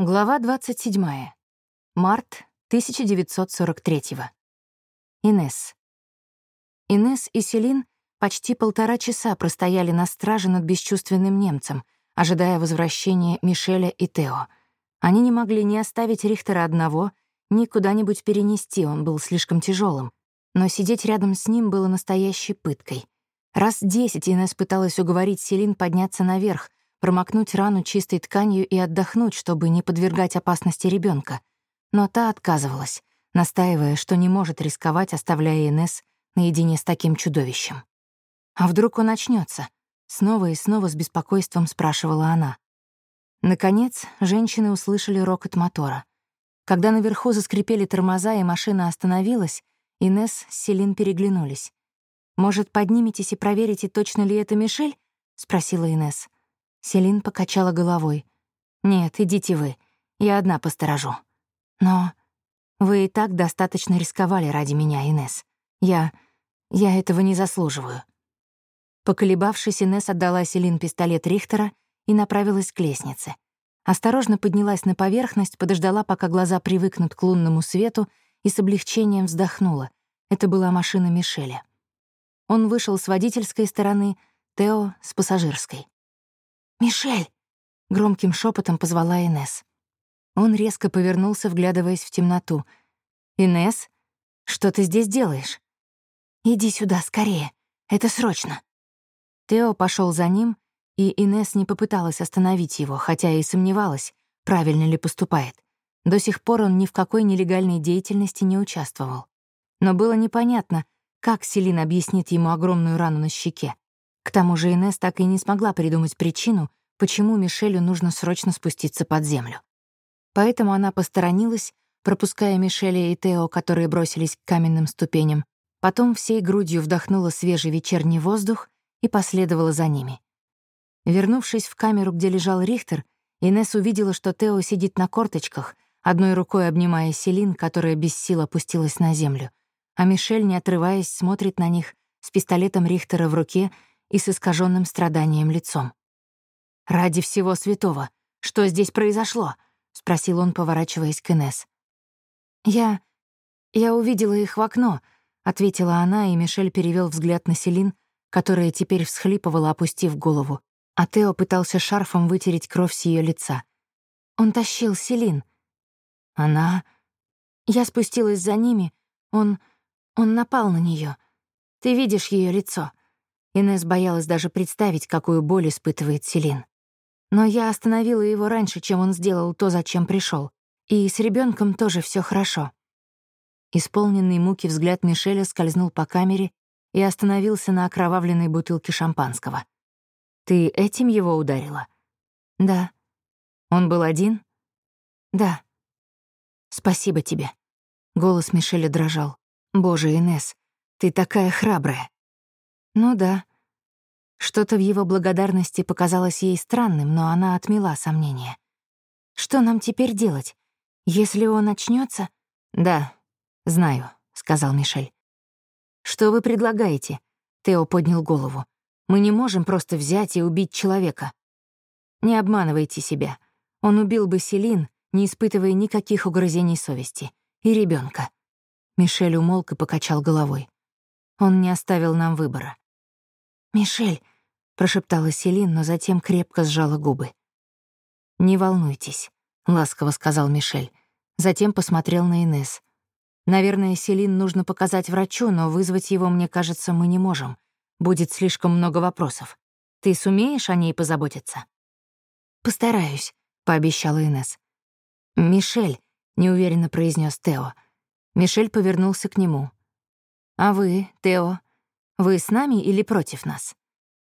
Глава 27. Март 1943. Инес. Инес и Селин почти полтора часа простояли на страже над бесчувственным немцем, ожидая возвращения Мишеля и Тео. Они не могли ни оставить Рихтера одного, ни куда-нибудь перенести, он был слишком тяжелым. Но сидеть рядом с ним было настоящей пыткой. Раз десять Инес пыталась уговорить Селин подняться наверх, промокнуть рану чистой тканью и отдохнуть, чтобы не подвергать опасности ребенка. Но та отказывалась, настаивая, что не может рисковать, оставляя Инес наедине с таким чудовищем. «А вдруг он очнется? Снова и снова с беспокойством спрашивала она. Наконец, женщины услышали рокот мотора. Когда наверху заскрипели тормоза и машина остановилась, Инес с Селин переглянулись. «Может, подниметесь и проверите, точно ли это Мишель?» — спросила Инес. Селин покачала головой. «Нет, идите вы. Я одна посторожу». «Но вы и так достаточно рисковали ради меня, Инес. Я... я этого не заслуживаю». Поколебавшись, Инес отдала Селин пистолет Рихтера и направилась к лестнице. Осторожно поднялась на поверхность, подождала, пока глаза привыкнут к лунному свету, и с облегчением вздохнула. Это была машина Мишеля. Он вышел с водительской стороны, Тео — с пассажирской. «Мишель!» — громким шепотом позвала Инес. Он резко повернулся, вглядываясь в темноту. «Инес, что ты здесь делаешь?» «Иди сюда, скорее. Это срочно». Тео пошел за ним, и Инес не попыталась остановить его, хотя и сомневалась, правильно ли поступает. До сих пор он ни в какой нелегальной деятельности не участвовал. Но было непонятно, как Селин объяснит ему огромную рану на щеке. К тому же Инес так и не смогла придумать причину, почему Мишелю нужно срочно спуститься под землю. Поэтому она посторонилась, пропуская Мишеля и Тео, которые бросились к каменным ступеням, потом всей грудью вдохнула свежий вечерний воздух и последовала за ними. Вернувшись в камеру, где лежал Рихтер, Инес увидела, что Тео сидит на корточках, одной рукой обнимая Селин, которая без сил опустилась на землю, а Мишель, не отрываясь, смотрит на них с пистолетом Рихтера в руке и с искаженным страданием лицом. «Ради всего святого, что здесь произошло?» — спросил он, поворачиваясь к Инес. «Я... я увидела их в окно», — ответила она, и Мишель перевел взгляд на Селин, которая теперь всхлипывала, опустив голову, а Тео пытался шарфом вытереть кровь с ее лица. Он тащил Селин. Она... Я спустилась за ними, он... он напал на нее. Ты видишь ее лицо. Инес боялась даже представить, какую боль испытывает Селин. Но я остановила его раньше, чем он сделал то, зачем пришел. И с ребенком тоже все хорошо. Исполненный муки взгляд Мишеля скользнул по камере и остановился на окровавленной бутылке шампанского. «Ты этим его ударила?» «Да». «Он был один?» «Да». «Спасибо тебе». Голос Мишеля дрожал. «Боже, Инес, ты такая храбрая». Ну да. Что-то в его благодарности показалось ей странным, но она отмела сомнения. Что нам теперь делать? Если он очнется? Да, знаю, сказал Мишель. Что вы предлагаете? Тео поднял голову. Мы не можем просто взять и убить человека. Не обманывайте себя. Он убил бы Селин, не испытывая никаких угрызений совести. И ребенка. Мишель умолк и покачал головой. Он не оставил нам выбора. «Мишель», — прошептала Селин, но затем крепко сжала губы. «Не волнуйтесь», — ласково сказал Мишель. Затем посмотрел на Инес. «Наверное, Селин нужно показать врачу, но вызвать его, мне кажется, мы не можем. Будет слишком много вопросов. Ты сумеешь о ней позаботиться?» «Постараюсь», — пообещала Инес. «Мишель», — неуверенно произнес Тео. Мишель повернулся к нему. «А вы, Тео, вы с нами или против нас?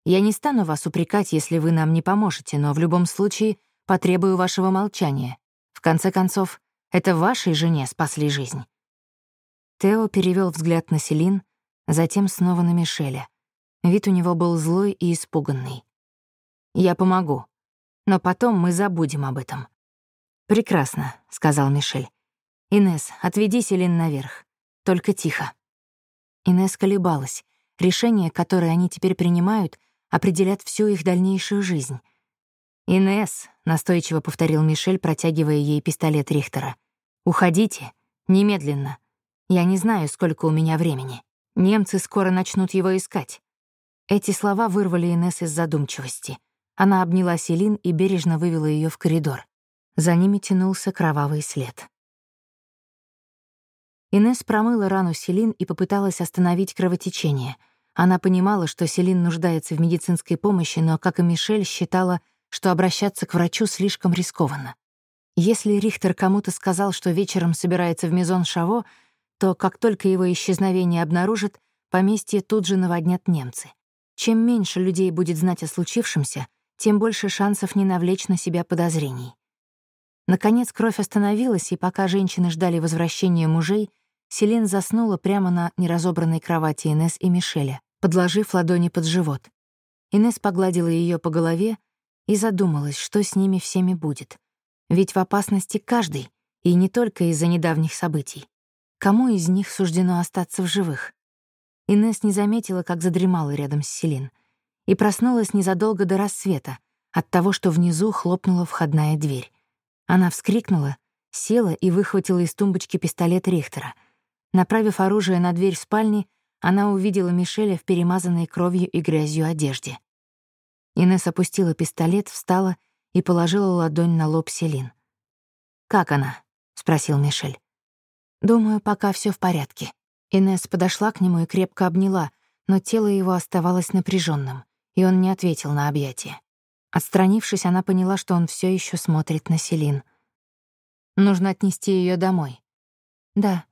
Я не стану вас упрекать, если вы нам не поможете, но в любом случае потребую вашего молчания. В конце концов, это вашей жене спасли жизнь». Тео перевел взгляд на Селин, затем снова на Мишеля. Вид у него был злой и испуганный. «Я помогу, но потом мы забудем об этом». «Прекрасно», — сказал Мишель. «Инесс, отведи Селин наверх. Только тихо». Инесс колебалась. Решения, которые они теперь принимают, определят всю их дальнейшую жизнь. «Инесс», — настойчиво повторил Мишель, протягивая ей пистолет Рихтера. «Уходите. Немедленно. Я не знаю, сколько у меня времени. Немцы скоро начнут его искать». Эти слова вырвали Инесс из задумчивости. Она обняла Селин и бережно вывела ее в коридор. За ними тянулся кровавый след. Инесс промыла рану Селин и попыталась остановить кровотечение. Она понимала, что Селин нуждается в медицинской помощи, но, как и Мишель, считала, что обращаться к врачу слишком рискованно. Если Рихтер кому-то сказал, что вечером собирается в Мизон Шаво, то как только его исчезновение обнаружат, поместье тут же наводнят немцы. Чем меньше людей будет знать о случившемся, тем больше шансов не навлечь на себя подозрений. Наконец кровь остановилась, и пока женщины ждали возвращения мужей, Селин заснула прямо на неразобранной кровати Инес и Мишеля, подложив ладони под живот. Инес погладила ее по голове и задумалась, что с ними всеми будет. Ведь в опасности каждый, и не только из-за недавних событий. Кому из них суждено остаться в живых? Инес не заметила, как задремала рядом с Селин, и проснулась незадолго до рассвета от того, что внизу хлопнула входная дверь. Она вскрикнула, села и выхватила из тумбочки пистолет Рихтера. Направив оружие на дверь спальни, она увидела Мишеля в перемазанной кровью и грязью одежде. Инесс опустила пистолет, встала и положила ладонь на лоб Селин. «Как она?» — спросил Мишель. «Думаю, пока все в порядке». Инесс подошла к нему и крепко обняла, но тело его оставалось напряженным, и он не ответил на объятие. Отстранившись, она поняла, что он все еще смотрит на Селин. «Нужно отнести ее домой». «Да».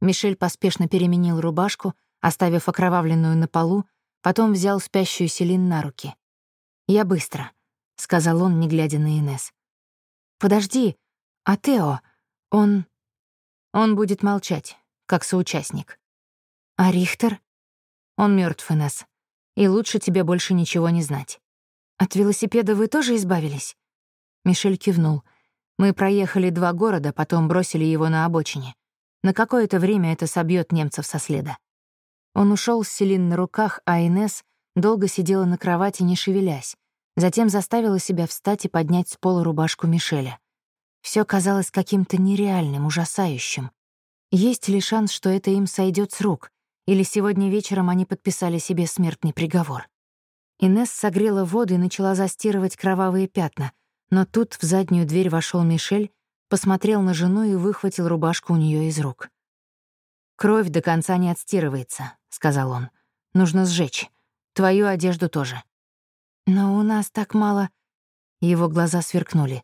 Мишель поспешно переменил рубашку, оставив окровавленную на полу, потом взял спящую Селин на руки. «Я быстро», — сказал он, не глядя на Инес. «Подожди, а Тео, он...» «Он будет молчать, как соучастник». «А Рихтер?» «Он мертв, Инес, и лучше тебе больше ничего не знать». «От велосипеда вы тоже избавились?» Мишель кивнул. «Мы проехали два города, потом бросили его на обочине. На какое-то время это собьет немцев со следа». Он ушел с Селин на руках, а Инес долго сидела на кровати, не шевелясь. Затем заставила себя встать и поднять с пола рубашку Мишеля. Все казалось каким-то нереальным, ужасающим. Есть ли шанс, что это им сойдет с рук? Или сегодня вечером они подписали себе смертный приговор? Инесс согрела воду и начала застирывать кровавые пятна, но тут в заднюю дверь вошел Мишель, посмотрел на жену и выхватил рубашку у нее из рук. «Кровь до конца не отстирывается», — сказал он. «Нужно сжечь. Твою одежду тоже». «Но у нас так мало...» Его глаза сверкнули.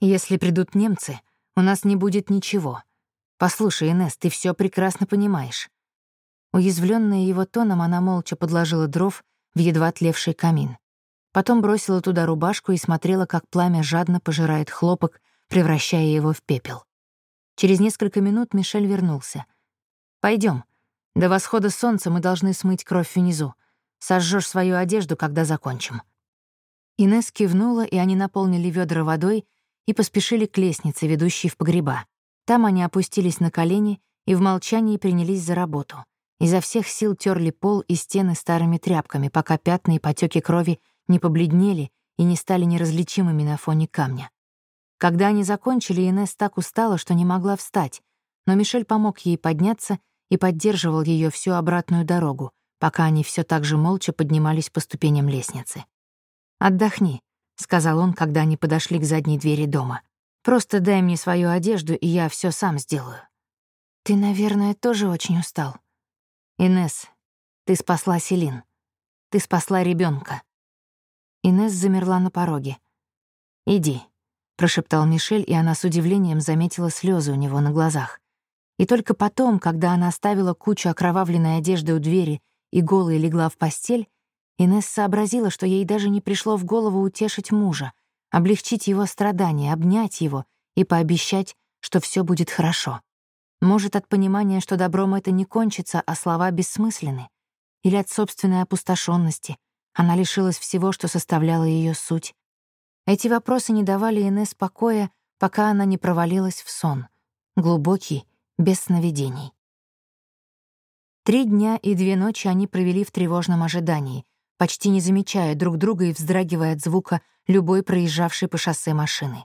«Если придут немцы, у нас не будет ничего. Послушай, Инесс, ты все прекрасно понимаешь». Уязвленная его тоном, она молча подложила дров в едва тлевший камин. Потом бросила туда рубашку и смотрела, как пламя жадно пожирает хлопок, превращая его в пепел. Через несколько минут Мишель вернулся. Пойдем. До восхода солнца мы должны смыть кровь внизу. Сожжешь свою одежду, когда закончим». Инесс кивнула, и они наполнили ведра водой и поспешили к лестнице, ведущей в погреба. Там они опустились на колени и в молчании принялись за работу. Изо всех сил терли пол и стены старыми тряпками, пока пятна и потеки крови не побледнели и не стали неразличимыми на фоне камня. Когда они закончили, Инесс так устала, что не могла встать, но Мишель помог ей подняться и поддерживал ее всю обратную дорогу, пока они все так же молча поднимались по ступеням лестницы. «Отдохни», — сказал он, когда они подошли к задней двери дома. «Просто дай мне свою одежду, и я все сам сделаю». «Ты, наверное, тоже очень устал», Инес, ты спасла Селин. Ты спасла ребенка. Инес замерла на пороге. «Иди», — прошептал Мишель, и она с удивлением заметила слезы у него на глазах. И только потом, когда она оставила кучу окровавленной одежды у двери и голой легла в постель, Инес сообразила, что ей даже не пришло в голову утешить мужа, облегчить его страдания, обнять его и пообещать, что все будет хорошо. Может, от понимания, что добром это не кончится, а слова бессмысленны? Или от собственной опустошенности? Она лишилась всего, что составляло ее суть. Эти вопросы не давали Инесс покоя, пока она не провалилась в сон. Глубокий, без сновидений. Три дня и две ночи они провели в тревожном ожидании, почти не замечая друг друга и вздрагивая от звука любой проезжавшей по шоссе машины.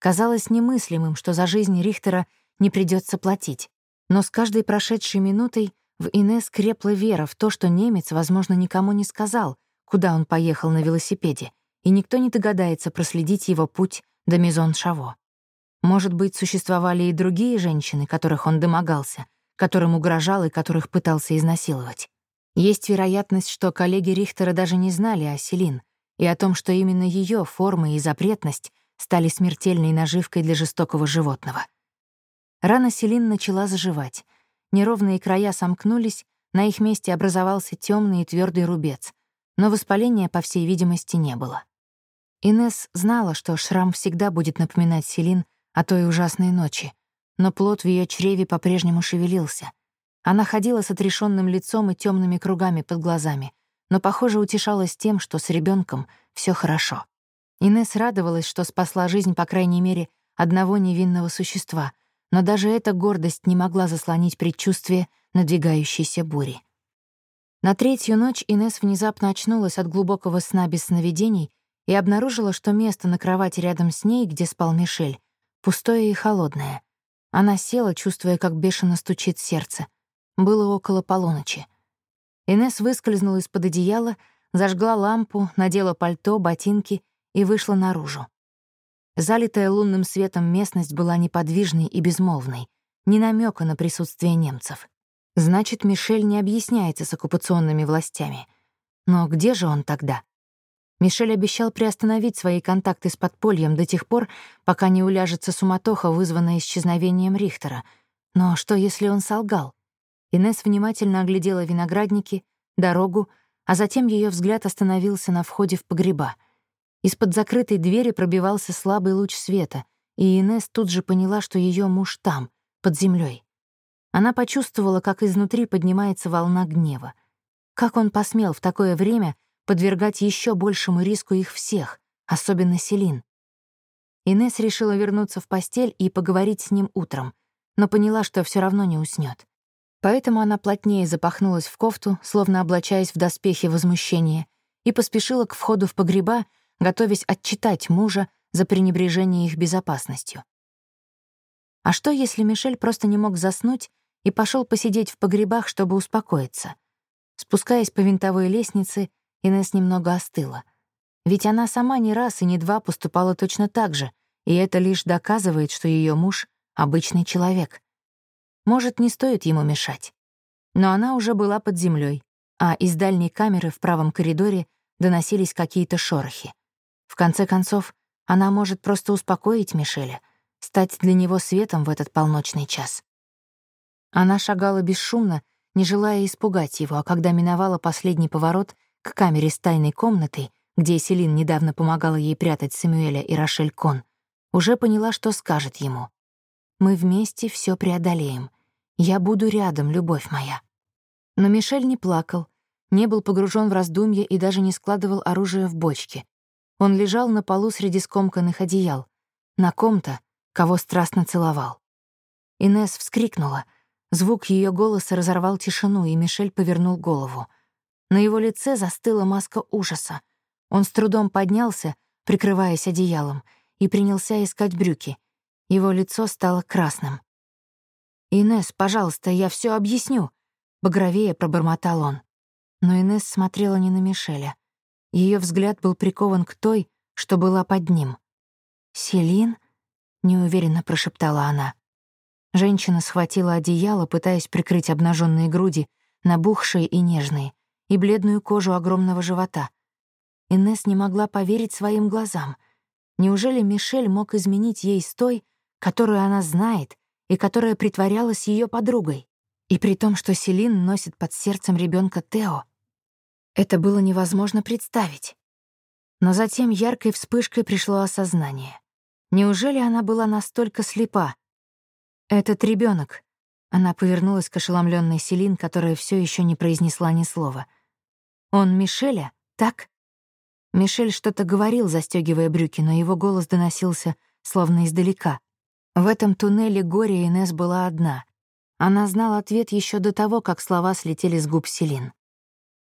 Казалось немыслимым, что за жизнь Рихтера не придется платить. Но с каждой прошедшей минутой в Инесс крепла вера в то, что немец, возможно, никому не сказал, куда он поехал на велосипеде, и никто не догадается проследить его путь до Мизон-Шаво. Может быть, существовали и другие женщины, которых он домогался, которым угрожал и которых пытался изнасиловать. Есть вероятность, что коллеги Рихтера даже не знали о Селин и о том, что именно ее формы и запретность стали смертельной наживкой для жестокого животного. Рана Селин начала заживать. Неровные края сомкнулись, на их месте образовался темный и твердый рубец, но воспаления, по всей видимости, не было. Инес знала, что шрам всегда будет напоминать Селин о той ужасной ночи, но плод в ее чреве по-прежнему шевелился. Она ходила с отрешенным лицом и темными кругами под глазами, но, похоже, утешалась тем, что с ребенком все хорошо. Инес радовалась, что спасла жизнь, по крайней мере, одного невинного существа, но даже эта гордость не могла заслонить предчувствие надвигающейся бури. На третью ночь Инес внезапно очнулась от глубокого сна без сновидений и обнаружила, что место на кровати рядом с ней, где спал Мишель, пустое и холодное. Она села, чувствуя, как бешено стучит сердце. Было около полуночи. Инес выскользнула из-под одеяла, зажгла лампу, надела пальто, ботинки и вышла наружу. Залитая лунным светом местность была неподвижной и безмолвной, ни намека на присутствие немцев. Значит, Мишель не объясняется с оккупационными властями. Но где же он тогда? Мишель обещал приостановить свои контакты с подпольем до тех пор, пока не уляжется суматоха, вызванная исчезновением Рихтера. Но что, если он солгал? Инесс внимательно оглядела виноградники, дорогу, а затем ее взгляд остановился на входе в погреба. Из-под закрытой двери пробивался слабый луч света, и Инесс тут же поняла, что ее муж там, под землей. Она почувствовала, как изнутри поднимается волна гнева. Как он посмел в такое время подвергать еще большему риску их всех, особенно Селин. Инес решила вернуться в постель и поговорить с ним утром, но поняла, что все равно не уснет. Поэтому она плотнее запахнулась в кофту, словно облачаясь в доспехи возмущения, и поспешила к входу в погреба, готовясь отчитать мужа за пренебрежение их безопасностью. А что, если Мишель просто не мог заснуть и пошел посидеть в погребах, чтобы успокоиться? Спускаясь по винтовой лестнице, Инесс немного остыла. Ведь она сама не раз и не два поступала точно так же, и это лишь доказывает, что ее муж — обычный человек. Может, не стоит ему мешать. Но она уже была под землей, а из дальней камеры в правом коридоре доносились какие-то шорохи. В конце концов, она может просто успокоить Мишеля, стать для него светом в этот полночный час. Она шагала бесшумно, не желая испугать его, а когда миновала последний поворот — к камере с тайной комнатой, где Селин недавно помогала ей прятать Самуэля и Рошель Кон, уже поняла, что скажет ему. «Мы вместе все преодолеем. Я буду рядом, любовь моя». Но Мишель не плакал, не был погружен в раздумья и даже не складывал оружие в бочке. Он лежал на полу среди скомканных одеял, на ком-то, кого страстно целовал. Инес вскрикнула. Звук ее голоса разорвал тишину, и Мишель повернул голову. На его лице застыла маска ужаса. Он с трудом поднялся, прикрываясь одеялом, и принялся искать брюки. Его лицо стало красным. «Инесс, пожалуйста, я все объясню», — багровее пробормотал он. Но Инесс смотрела не на Мишеля. Ее взгляд был прикован к той, что была под ним. «Селин?» — неуверенно прошептала она. Женщина схватила одеяло, пытаясь прикрыть обнаженные груди, набухшие и нежные и бледную кожу огромного живота. Инесс не могла поверить своим глазам. Неужели Мишель мог изменить ей с той, которую она знает и которая притворялась ее подругой? И при том, что Селин носит под сердцем ребенка Тео. Это было невозможно представить. Но затем яркой вспышкой пришло осознание. Неужели она была настолько слепа? Этот ребенок. Она повернулась к ошеломленной Селин, которая все еще не произнесла ни слова. «Он Мишеля, так?» Мишель что-то говорил, застегивая брюки, но его голос доносился словно издалека. В этом туннеле горе Инес была одна. Она знала ответ еще до того, как слова слетели с губ Селин.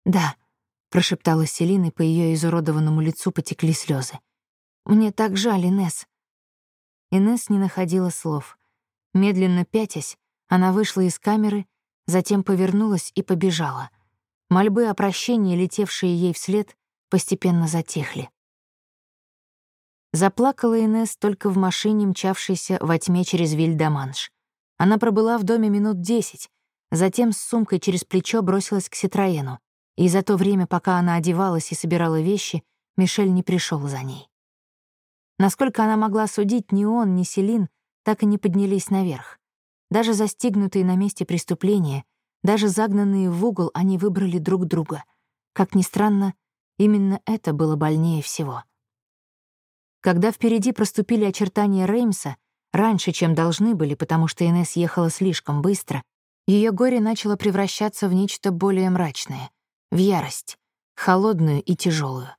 «Да», — прошептала Селин, и по ее изуродованному лицу потекли слезы. Мне так жаль, Инес. Инес не находила слов. Медленно пятясь, она вышла из камеры, затем повернулась и побежала. Мольбы о прощении, летевшие ей вслед, постепенно затихли. Заплакала Инес только в машине, мчавшейся во тьме через Вильдаманш. Она пробыла в доме минут десять, затем с сумкой через плечо бросилась к Ситроену, и за то время, пока она одевалась и собирала вещи, Мишель не пришел за ней. Насколько она могла судить, ни он, ни Селин так и не поднялись наверх. Даже застигнутые на месте преступления, даже загнанные в угол, они выбрали друг друга. Как ни странно, именно это было больнее всего. Когда впереди проступили очертания Реймса, раньше, чем должны были, потому что Инесс ехала слишком быстро, ее горе начало превращаться в нечто более мрачное, в ярость, холодную и тяжелую.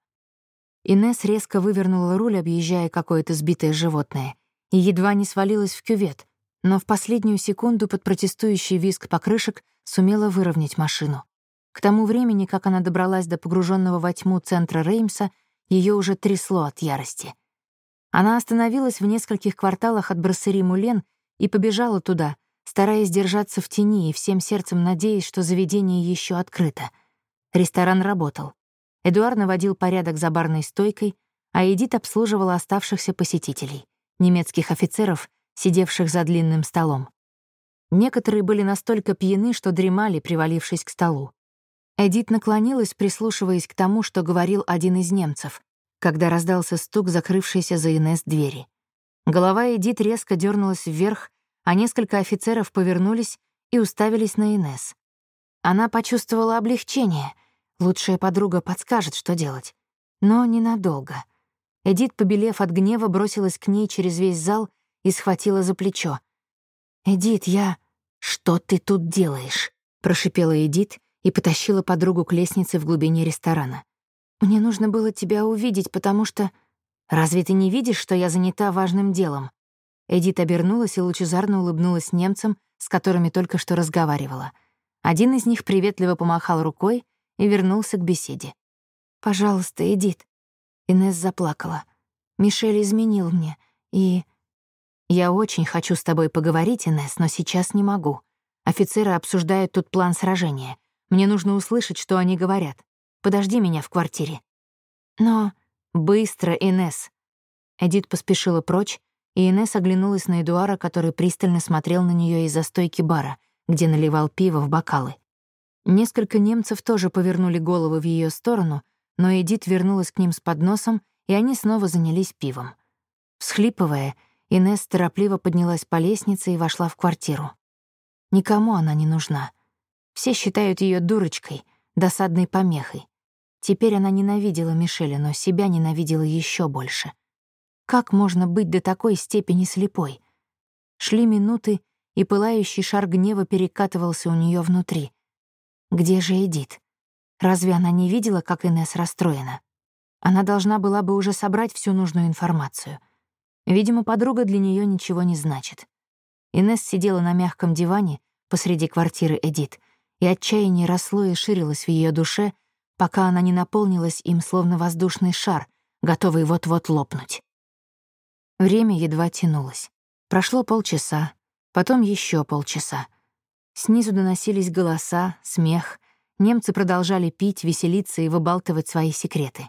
Инесс резко вывернула руль, объезжая какое-то сбитое животное, и едва не свалилась в кювет, но в последнюю секунду под протестующий визг покрышек сумела выровнять машину. К тому времени, как она добралась до погруженного во тьму центра Реймса, ее уже трясло от ярости. Она остановилась в нескольких кварталах от броссери Мулен и побежала туда, стараясь держаться в тени и всем сердцем надеясь, что заведение еще открыто. Ресторан работал. Эдуард наводил порядок за барной стойкой, а Эдит обслуживала оставшихся посетителей, немецких офицеров, сидевших за длинным столом. Некоторые были настолько пьяны, что дремали, привалившись к столу. Эдит наклонилась, прислушиваясь к тому, что говорил один из немцев, когда раздался стук закрывшейся за Инесс двери. Голова Эдит резко дернулась вверх, а несколько офицеров повернулись и уставились на Инесс. Она почувствовала облегчение — Лучшая подруга подскажет, что делать. Но ненадолго. Эдит, побелев от гнева, бросилась к ней через весь зал и схватила за плечо. «Эдит, я...» «Что ты тут делаешь?» — прошипела Эдит и потащила подругу к лестнице в глубине ресторана. «Мне нужно было тебя увидеть, потому что...» «Разве ты не видишь, что я занята важным делом?» Эдит обернулась и лучезарно улыбнулась немцам, с которыми только что разговаривала. Один из них приветливо помахал рукой, и вернулся к беседе. «Пожалуйста, Эдит». Инесс заплакала. «Мишель изменил мне, и...» «Я очень хочу с тобой поговорить, Инесс, но сейчас не могу. Офицеры обсуждают тут план сражения. Мне нужно услышать, что они говорят. Подожди меня в квартире». «Но...» «Быстро, Инесс». Эдит поспешила прочь, и Инесс оглянулась на Эдуара, который пристально смотрел на нее из-за стойки бара, где наливал пиво в бокалы. Несколько немцев тоже повернули головы в ее сторону, но Эдит вернулась к ним с подносом, и они снова занялись пивом. Всхлипывая, Инесс торопливо поднялась по лестнице и вошла в квартиру. Никому она не нужна. Все считают ее дурочкой, досадной помехой. Теперь она ненавидела Мишеля, но себя ненавидела еще больше. Как можно быть до такой степени слепой? Шли минуты, и пылающий шар гнева перекатывался у нее внутри. Где же Эдит? Разве она не видела, как Инесс расстроена? Она должна была бы уже собрать всю нужную информацию. Видимо, подруга для нее ничего не значит. Инесс сидела на мягком диване посреди квартиры Эдит, и отчаяние росло и ширилось в ее душе, пока она не наполнилась им словно воздушный шар, готовый вот-вот лопнуть. Время едва тянулось. Прошло полчаса, потом еще полчаса. Снизу доносились голоса, смех. Немцы продолжали пить, веселиться и выбалтывать свои секреты.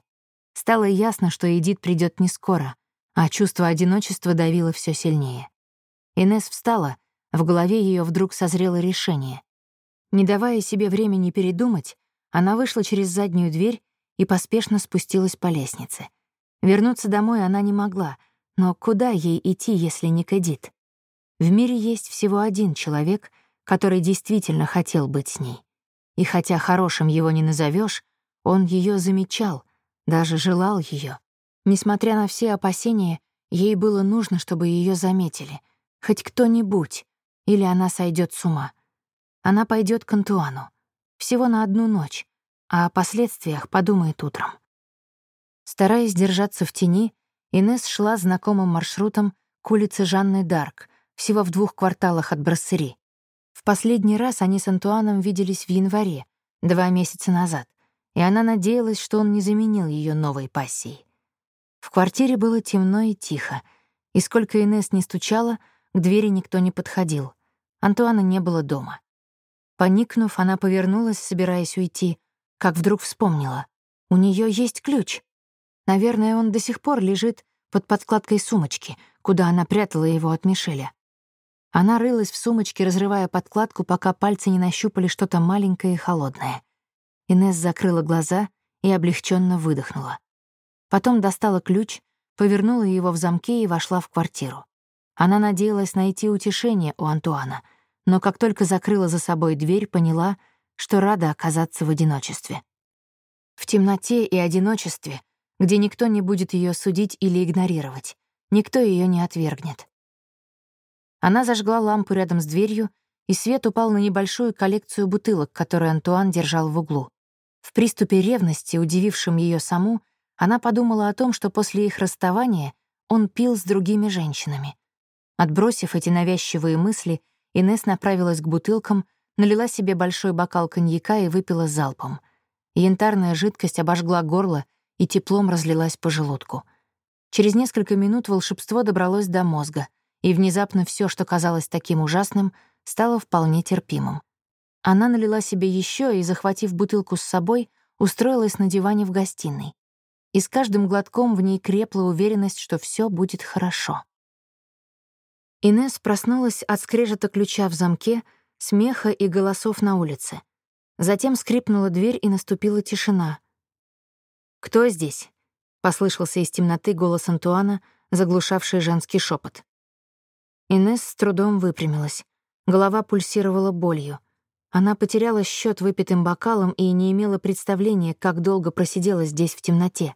Стало ясно, что Эдит придет не скоро, а чувство одиночества давило все сильнее. Инес встала, в голове ее вдруг созрело решение. Не давая себе времени передумать, она вышла через заднюю дверь и поспешно спустилась по лестнице. Вернуться домой она не могла, но куда ей идти, если не к Эдит? В мире есть всего один человек — который действительно хотел быть с ней. И хотя хорошим его не назовешь, он ее замечал, даже желал ее. Несмотря на все опасения, ей было нужно, чтобы ее заметили. Хоть кто-нибудь, или она сойдет с ума. Она пойдет к Антуану. Всего на одну ночь, а о последствиях подумает утром. Стараясь держаться в тени, Инес шла знакомым маршрутом к улице Жанны Дарк, всего в двух кварталах от Брассери. В последний раз они с Антуаном виделись в январе, два месяца назад, и она надеялась, что он не заменил ее новой пассией. В квартире было темно и тихо, и сколько Инесс не стучала, к двери никто не подходил. Антуана не было дома. Поникнув, она повернулась, собираясь уйти, как вдруг вспомнила. У нее есть ключ. Наверное, он до сих пор лежит под подкладкой сумочки, куда она прятала его от Мишеля. Она рылась в сумочке, разрывая подкладку, пока пальцы не нащупали что-то маленькое и холодное. Инесс закрыла глаза и облегченно выдохнула. Потом достала ключ, повернула его в замке и вошла в квартиру. Она надеялась найти утешение у Антуана, но как только закрыла за собой дверь, поняла, что рада оказаться в одиночестве. В темноте и одиночестве, где никто не будет ее судить или игнорировать, никто ее не отвергнет. Она зажгла лампу рядом с дверью, и свет упал на небольшую коллекцию бутылок, которую Антуан держал в углу. В приступе ревности, удивившем ее саму, она подумала о том, что после их расставания он пил с другими женщинами. Отбросив эти навязчивые мысли, Инес направилась к бутылкам, налила себе большой бокал коньяка и выпила залпом. Янтарная жидкость обожгла горло и теплом разлилась по желудку. Через несколько минут волшебство добралось до мозга, и внезапно все, что казалось таким ужасным, стало вполне терпимым. Она налила себе еще и, захватив бутылку с собой, устроилась на диване в гостиной. И с каждым глотком в ней крепла уверенность, что все будет хорошо. Инес проснулась от скрежета ключа в замке, смеха и голосов на улице. Затем скрипнула дверь, и наступила тишина. «Кто здесь?» — послышался из темноты голос Антуана, заглушавший женский шепот. Инес с трудом выпрямилась. Голова пульсировала болью. Она потеряла счет выпитым бокалом и не имела представления, как долго просидела здесь в темноте.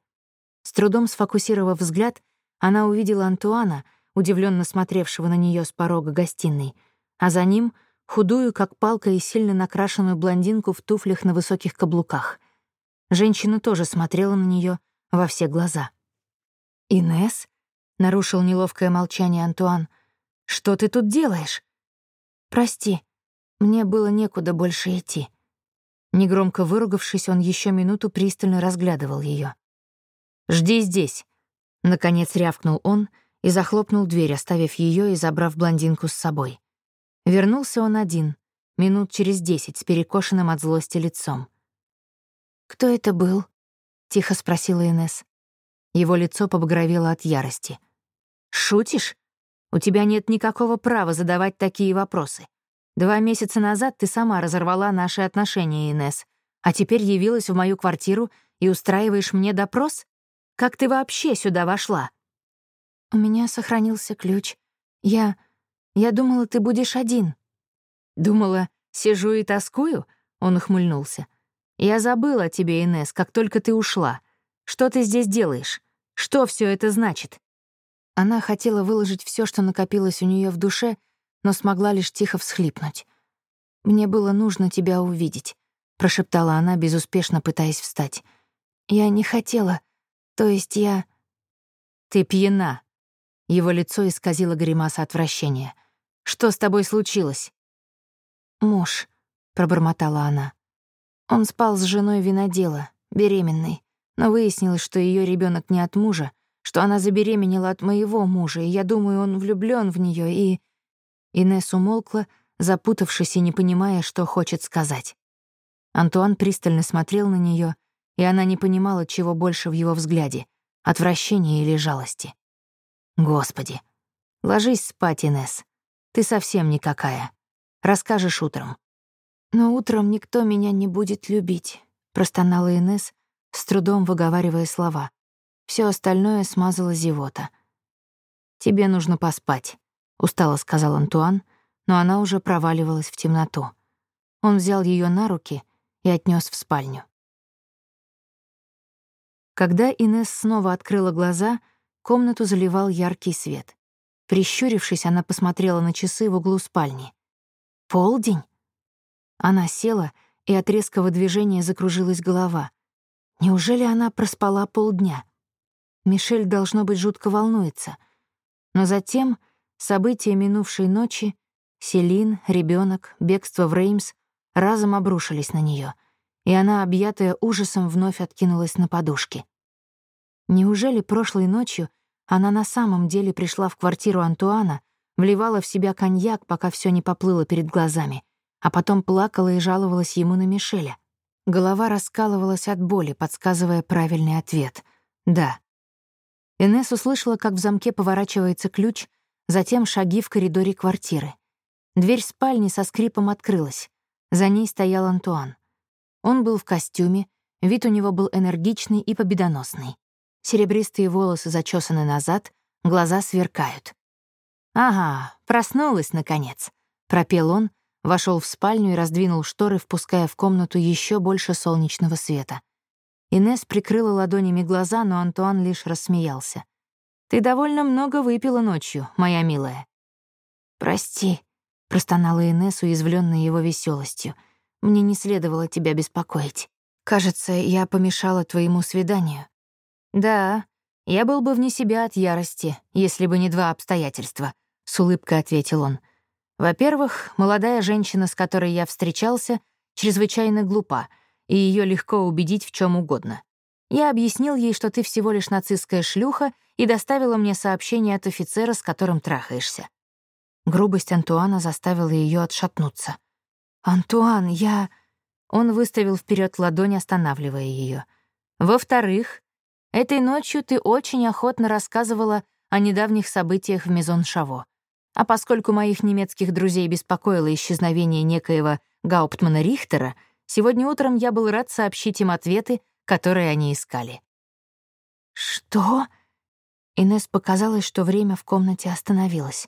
С трудом сфокусировав взгляд, она увидела Антуана — удивленно смотревшего на нее с порога гостиной, а за ним — худую, как палка, и сильно накрашенную блондинку в туфлях на высоких каблуках. Женщина тоже смотрела на нее во все глаза. «Инесс?» — нарушил неловкое молчание Антуан. «Что ты тут делаешь?» «Прости, мне было некуда больше идти». Негромко выругавшись, он еще минуту пристально разглядывал ее. «Жди здесь», — наконец рявкнул он — и захлопнул дверь, оставив ее и забрав блондинку с собой. Вернулся он один, минут через десять, с перекошенным от злости лицом. «Кто это был?» — тихо спросила Инес. Его лицо побагровело от ярости. «Шутишь? У тебя нет никакого права задавать такие вопросы. Два месяца назад ты сама разорвала наши отношения, Инес, а теперь явилась в мою квартиру и устраиваешь мне допрос? Как ты вообще сюда вошла?» «У меня сохранился ключ. Я... я думала, ты будешь один». «Думала, сижу и тоскую?» — он ухмыльнулся. «Я забыла о тебе, Инес, как только ты ушла. Что ты здесь делаешь? Что все это значит?» Она хотела выложить все, что накопилось у нее в душе, но смогла лишь тихо всхлипнуть. «Мне было нужно тебя увидеть», — прошептала она, безуспешно пытаясь встать. «Я не хотела. То есть я...» «Ты пьяна», его лицо исказило гримаса отвращения. «Что с тобой случилось?» «Муж», — пробормотала она. Он спал с женой винодела, беременной, но выяснилось, что ее ребенок не от мужа, что она забеременела от моего мужа, и я думаю, он влюблен в нее и... Инесс умолкла, запутавшись и не понимая, что хочет сказать. Антуан пристально смотрел на нее, и она не понимала, чего больше в его взгляде — отвращения или жалости. Господи. Ложись спать, Инес. Ты совсем никакая. Расскажешь утром. Но утром никто меня не будет любить, простонала Инес, с трудом выговаривая слова. Все остальное смазала зевота. Тебе нужно поспать, устало сказал Антуан, но она уже проваливалась в темноту. Он взял ее на руки и отнес в спальню. Когда Инес снова открыла глаза, Комнату заливал яркий свет. Прищурившись, она посмотрела на часы в углу спальни. «Полдень?» Она села, и от резкого движения закружилась голова. Неужели она проспала полдня? Мишель, должно быть, жутко волнуется. Но затем события минувшей ночи, Селин, ребенок, бегство в Реймс разом обрушились на нее, и она, объятая ужасом, вновь откинулась на подушки. Неужели прошлой ночью она на самом деле пришла в квартиру Антуана, вливала в себя коньяк, пока все не поплыло перед глазами, а потом плакала и жаловалась ему на Мишеля? Голова раскалывалась от боли, подсказывая правильный ответ. «Да». Инесс услышала, как в замке поворачивается ключ, затем шаги в коридоре квартиры. Дверь спальни со скрипом открылась. За ней стоял Антуан. Он был в костюме, вид у него был энергичный и победоносный. Серебристые волосы зачесаны назад, глаза сверкают. «Ага, проснулась, наконец», — пропел он, вошел в спальню и раздвинул шторы, впуская в комнату еще больше солнечного света. Инес прикрыла ладонями глаза, но Антуан лишь рассмеялся. «Ты довольно много выпила ночью, моя милая». «Прости», — простонала Инес, уязвленная его веселостью. «Мне не следовало тебя беспокоить. Кажется, я помешала твоему свиданию». «Да, я был бы вне себя от ярости, если бы не два обстоятельства», — с улыбкой ответил он. «Во-первых, молодая женщина, с которой я встречался, чрезвычайно глупа, и ее легко убедить в чем угодно. Я объяснил ей, что ты всего лишь нацистская шлюха, и доставила мне сообщение от офицера, с которым трахаешься». Грубость Антуана заставила ее отшатнуться. «Антуан, я...» Он выставил вперед ладонь, останавливая ее. «Во-вторых, этой ночью ты очень охотно рассказывала о недавних событиях в Мезон Шаво. А поскольку моих немецких друзей беспокоило исчезновение некоего Гауптмана Рихтера, сегодня утром я был рад сообщить им ответы, которые они искали. «Что?» Инесс показалось, что время в комнате остановилось.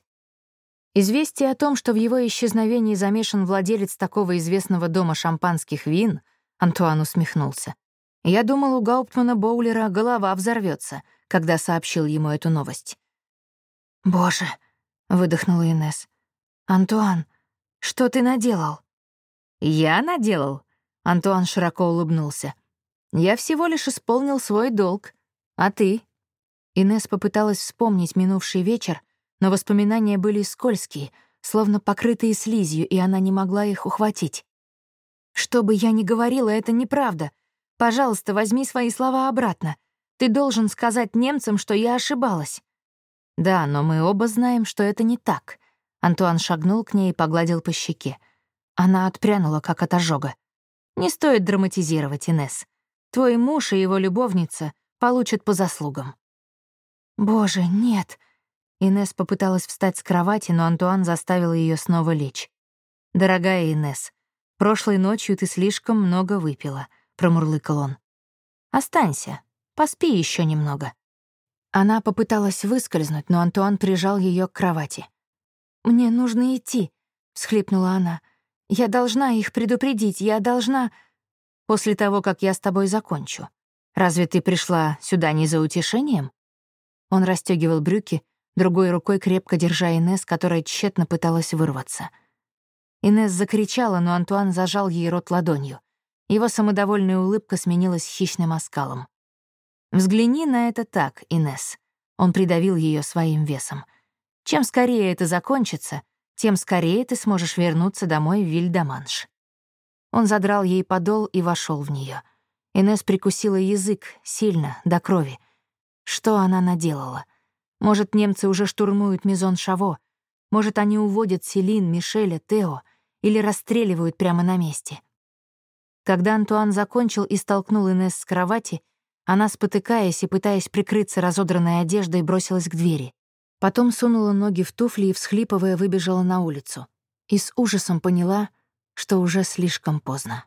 Известие о том, что в его исчезновении замешан владелец такого известного дома шампанских вин, Антуан усмехнулся. Я думал, у Гауптмана Боулера голова взорвется, когда сообщил ему эту новость. «Боже!» — выдохнула Инес. «Антуан, что ты наделал?» «Я наделал?» — Антуан широко улыбнулся. «Я всего лишь исполнил свой долг. А ты?» Инес попыталась вспомнить минувший вечер, но воспоминания были скользкие, словно покрытые слизью, и она не могла их ухватить. «Что бы я ни говорила, это неправда», Пожалуйста, возьми свои слова обратно. Ты должен сказать немцам, что я ошибалась». «Да, но мы оба знаем, что это не так». Антуан шагнул к ней и погладил по щеке. Она отпрянула, как от ожога. «Не стоит драматизировать, Инес. Твой муж и его любовница получат по заслугам». «Боже, нет!» Инес попыталась встать с кровати, но Антуан заставил ее снова лечь. «Дорогая Инес, прошлой ночью ты слишком много выпила. — промурлыкал он. «Останься, поспи еще немного». Она попыталась выскользнуть, но Антуан прижал ее к кровати. «Мне нужно идти», — всхлипнула она. «Я должна их предупредить, я должна...» «После того, как я с тобой закончу. Разве ты пришла сюда не за утешением?» Он расстегивал брюки, другой рукой крепко держа Инес, которая тщетно пыталась вырваться. Инес закричала, но Антуан зажал ей рот ладонью. Его самодовольная улыбка сменилась хищным оскалом. «Взгляни на это так, Инес. Он придавил ее своим весом. «Чем скорее это закончится, тем скорее ты сможешь вернуться домой в Вильдаманш». Он задрал ей подол и вошел в нее. Инес прикусила язык, сильно, до крови. Что она наделала? Может, немцы уже штурмуют Мизон Шаво? Может, они уводят Селин, Мишеля, Тео или расстреливают прямо на месте? Когда Антуан закончил и столкнул Инесс с кровати, она, спотыкаясь и пытаясь прикрыться разодранной одеждой, бросилась к двери. Потом сунула ноги в туфли и, всхлипывая, выбежала на улицу. И с ужасом поняла, что уже слишком поздно.